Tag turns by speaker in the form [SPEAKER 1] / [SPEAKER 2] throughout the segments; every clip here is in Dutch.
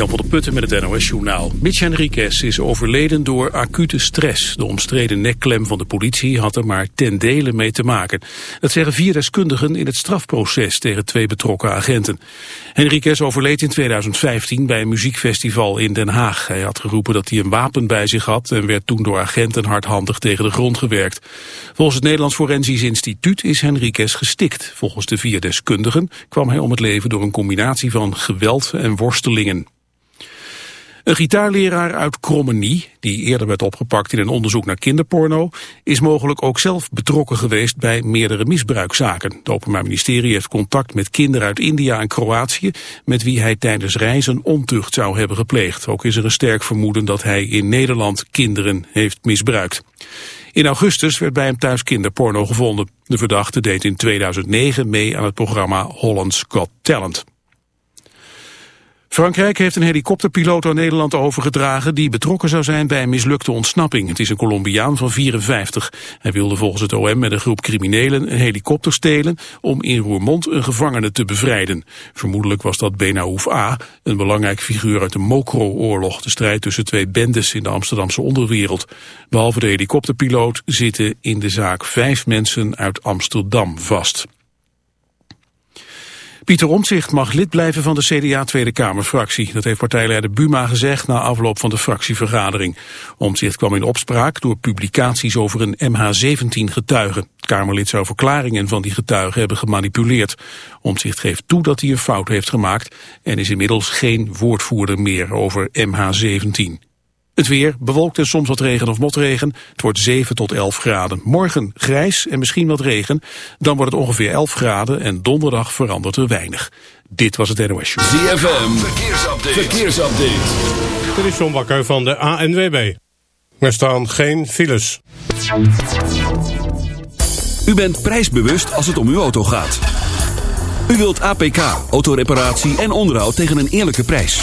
[SPEAKER 1] Jan van der Putten met het NOS-journaal. Mitch Henriquez is overleden door acute stress. De omstreden nekklem van de politie had er maar ten dele mee te maken. Dat zeggen vier deskundigen in het strafproces tegen twee betrokken agenten. Henriquez overleed in 2015 bij een muziekfestival in Den Haag. Hij had geroepen dat hij een wapen bij zich had... en werd toen door agenten hardhandig tegen de grond gewerkt. Volgens het Nederlands Forensisch Instituut is Henriquez gestikt. Volgens de vier deskundigen kwam hij om het leven door een combinatie van geweld en worstelingen. Een gitaarleraar uit Krommenie, die eerder werd opgepakt in een onderzoek naar kinderporno, is mogelijk ook zelf betrokken geweest bij meerdere misbruikzaken. Het Openbaar Ministerie heeft contact met kinderen uit India en Kroatië, met wie hij tijdens reizen ontucht zou hebben gepleegd. Ook is er een sterk vermoeden dat hij in Nederland kinderen heeft misbruikt. In augustus werd bij hem thuis kinderporno gevonden. De verdachte deed in 2009 mee aan het programma Holland's Got Talent. Frankrijk heeft een helikopterpiloot aan Nederland overgedragen die betrokken zou zijn bij een mislukte ontsnapping. Het is een Colombiaan van 54. Hij wilde volgens het OM met een groep criminelen een helikopter stelen om in Roermond een gevangene te bevrijden. Vermoedelijk was dat Benaouf A, een belangrijk figuur uit de Mokro-oorlog, de strijd tussen twee bendes in de Amsterdamse onderwereld. Behalve de helikopterpiloot zitten in de zaak vijf mensen uit Amsterdam vast. Pieter Omtzigt mag lid blijven van de CDA Tweede Kamerfractie. Dat heeft partijleider Buma gezegd na afloop van de fractievergadering. Omtzigt kwam in opspraak door publicaties over een MH17 getuige. Het Kamerlid zou verklaringen van die getuigen hebben gemanipuleerd. Omtzigt geeft toe dat hij een fout heeft gemaakt en is inmiddels geen woordvoerder meer over MH17. Het weer, bewolkt en soms wat regen of motregen. Het wordt 7 tot 11 graden. Morgen grijs en misschien wat regen. Dan wordt het ongeveer 11 graden en donderdag verandert er weinig. Dit was het NOS Show.
[SPEAKER 2] ZFM, verkeersupdate. verkeersupdate.
[SPEAKER 3] Dit is John Bakker van de ANWB. Er staan geen files.
[SPEAKER 2] U bent prijsbewust als het om uw auto gaat. U wilt APK, autoreparatie en onderhoud tegen een eerlijke prijs.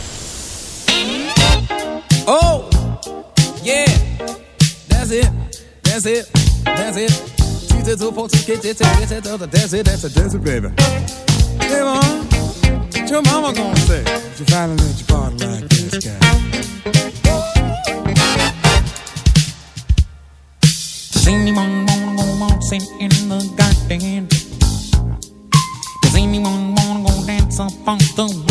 [SPEAKER 4] Oh, yeah, that's it, that's it, that's it. Two to two, four, six, eight, eight, eight, eight, eight, That's it, that's it, that's it, baby. Hey, mom, what your mama gonna say? if You finally let your body like this guy.
[SPEAKER 5] Does anyone wanna go waltzing in the garden? Does anyone wanna go dance up on the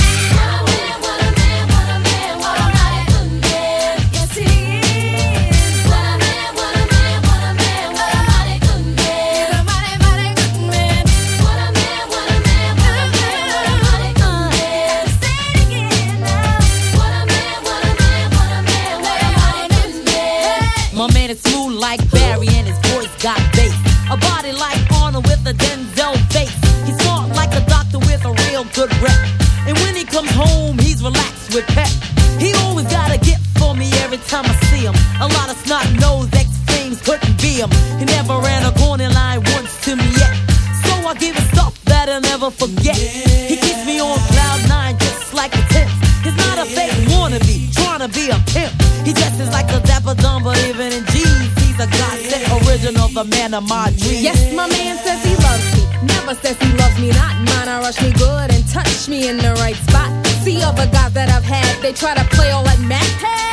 [SPEAKER 6] Never forget. He keeps me on cloud nine just like a tip. He's not a fake wannabe, trying to be a pimp. He dresses like a dapper dumb, but even in jeans, he's a godsend original, the man of my dreams.
[SPEAKER 7] Yes, my man says he loves me. Never says he loves me not. Mine, I rush me good and touch me in the right spot. See other guys that I've had, they try to play all that Mac.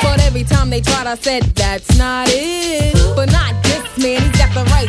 [SPEAKER 7] But every time they tried, I said, that's not it. But not this man, he's got the right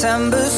[SPEAKER 8] September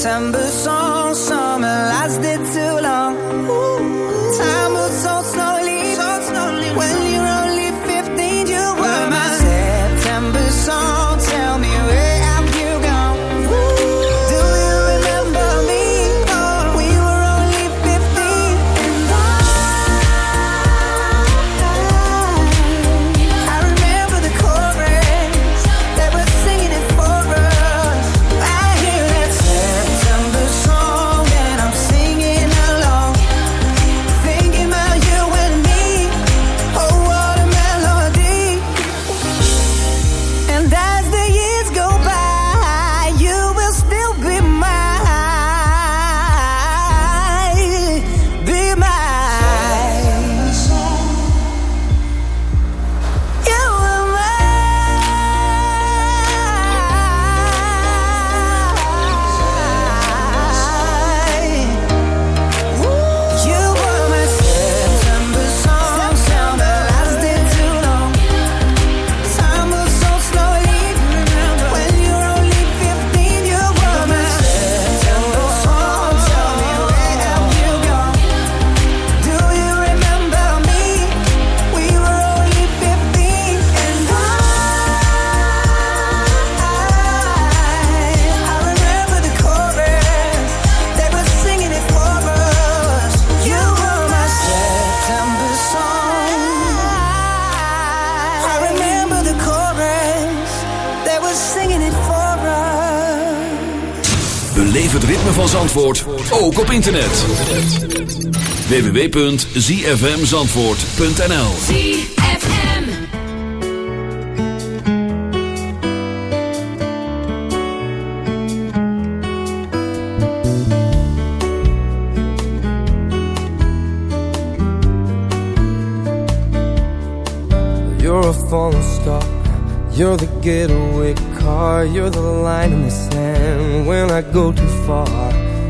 [SPEAKER 8] September song.
[SPEAKER 2] Ook op internet. www.zfmzandvoort.nl
[SPEAKER 6] ZFM.
[SPEAKER 9] You're a falling star. You're the getaway car. You're the line in the sand when I go too far.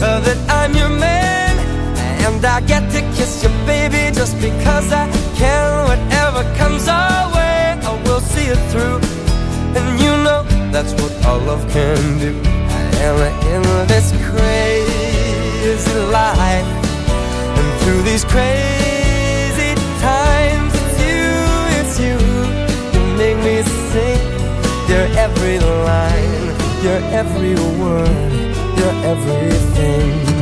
[SPEAKER 9] that I'm your man, and I get to kiss you, baby, just because I can. Whatever comes our way, I will see it through. And you know that's what our love can do. And in this crazy life, and through these crazy times, it's you, it's you. You make me sing your every line, your every word, you're everything.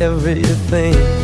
[SPEAKER 9] Everything.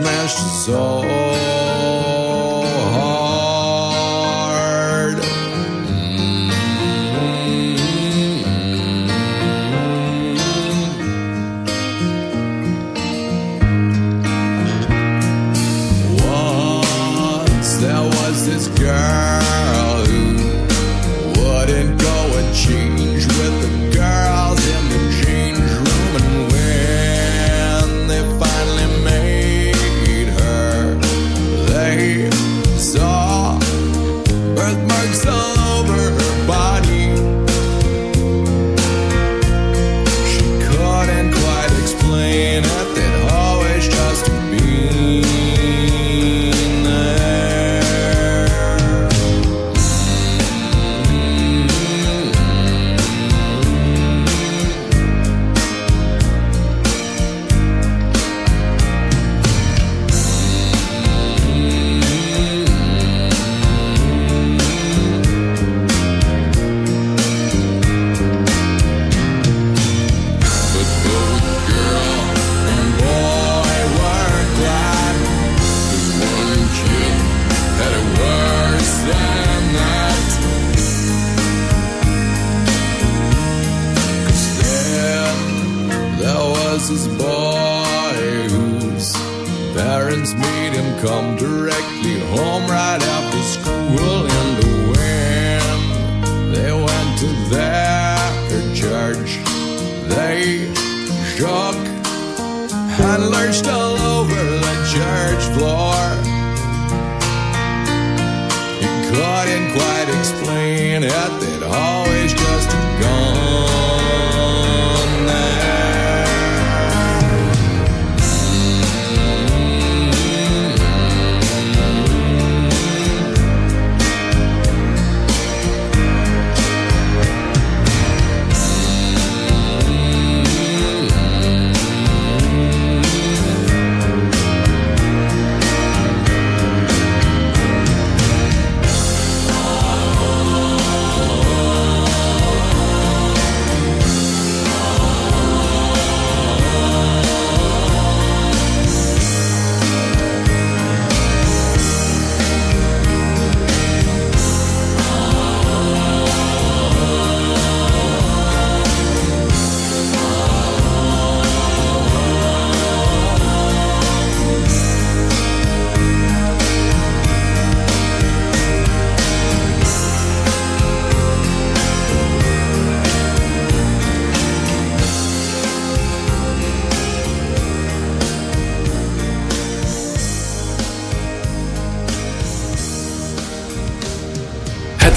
[SPEAKER 10] mężczyzn all.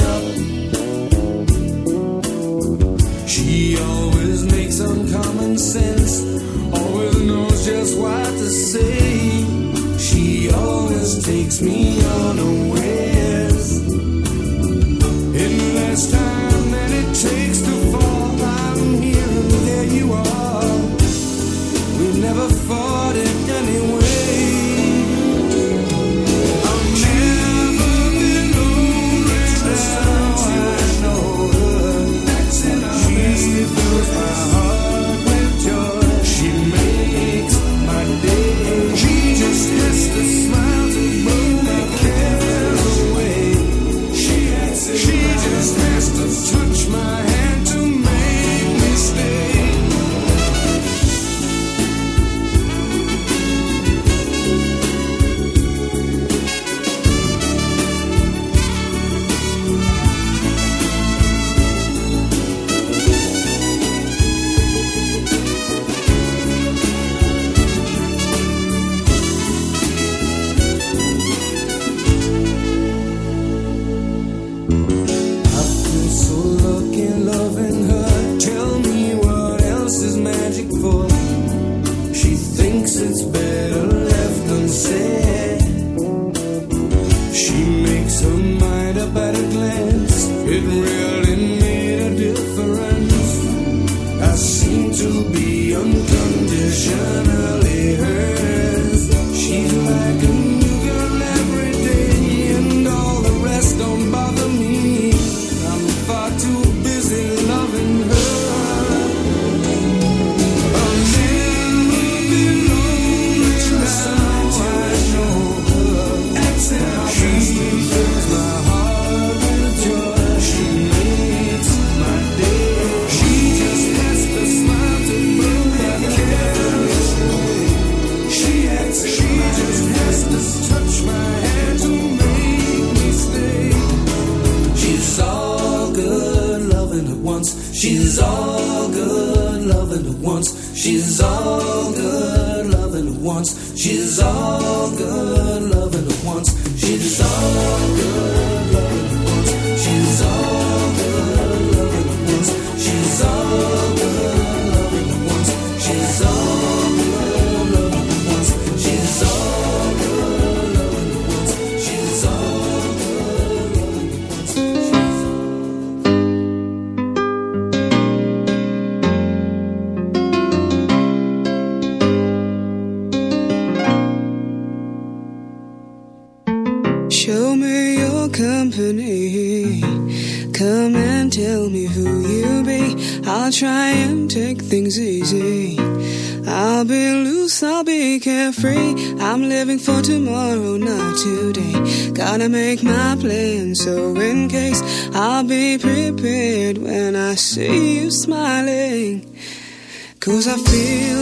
[SPEAKER 11] up.
[SPEAKER 12] She always makes uncommon sense, always knows just what to say. She always takes me on a
[SPEAKER 13] Cause I feel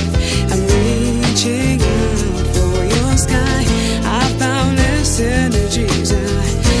[SPEAKER 13] synergies. I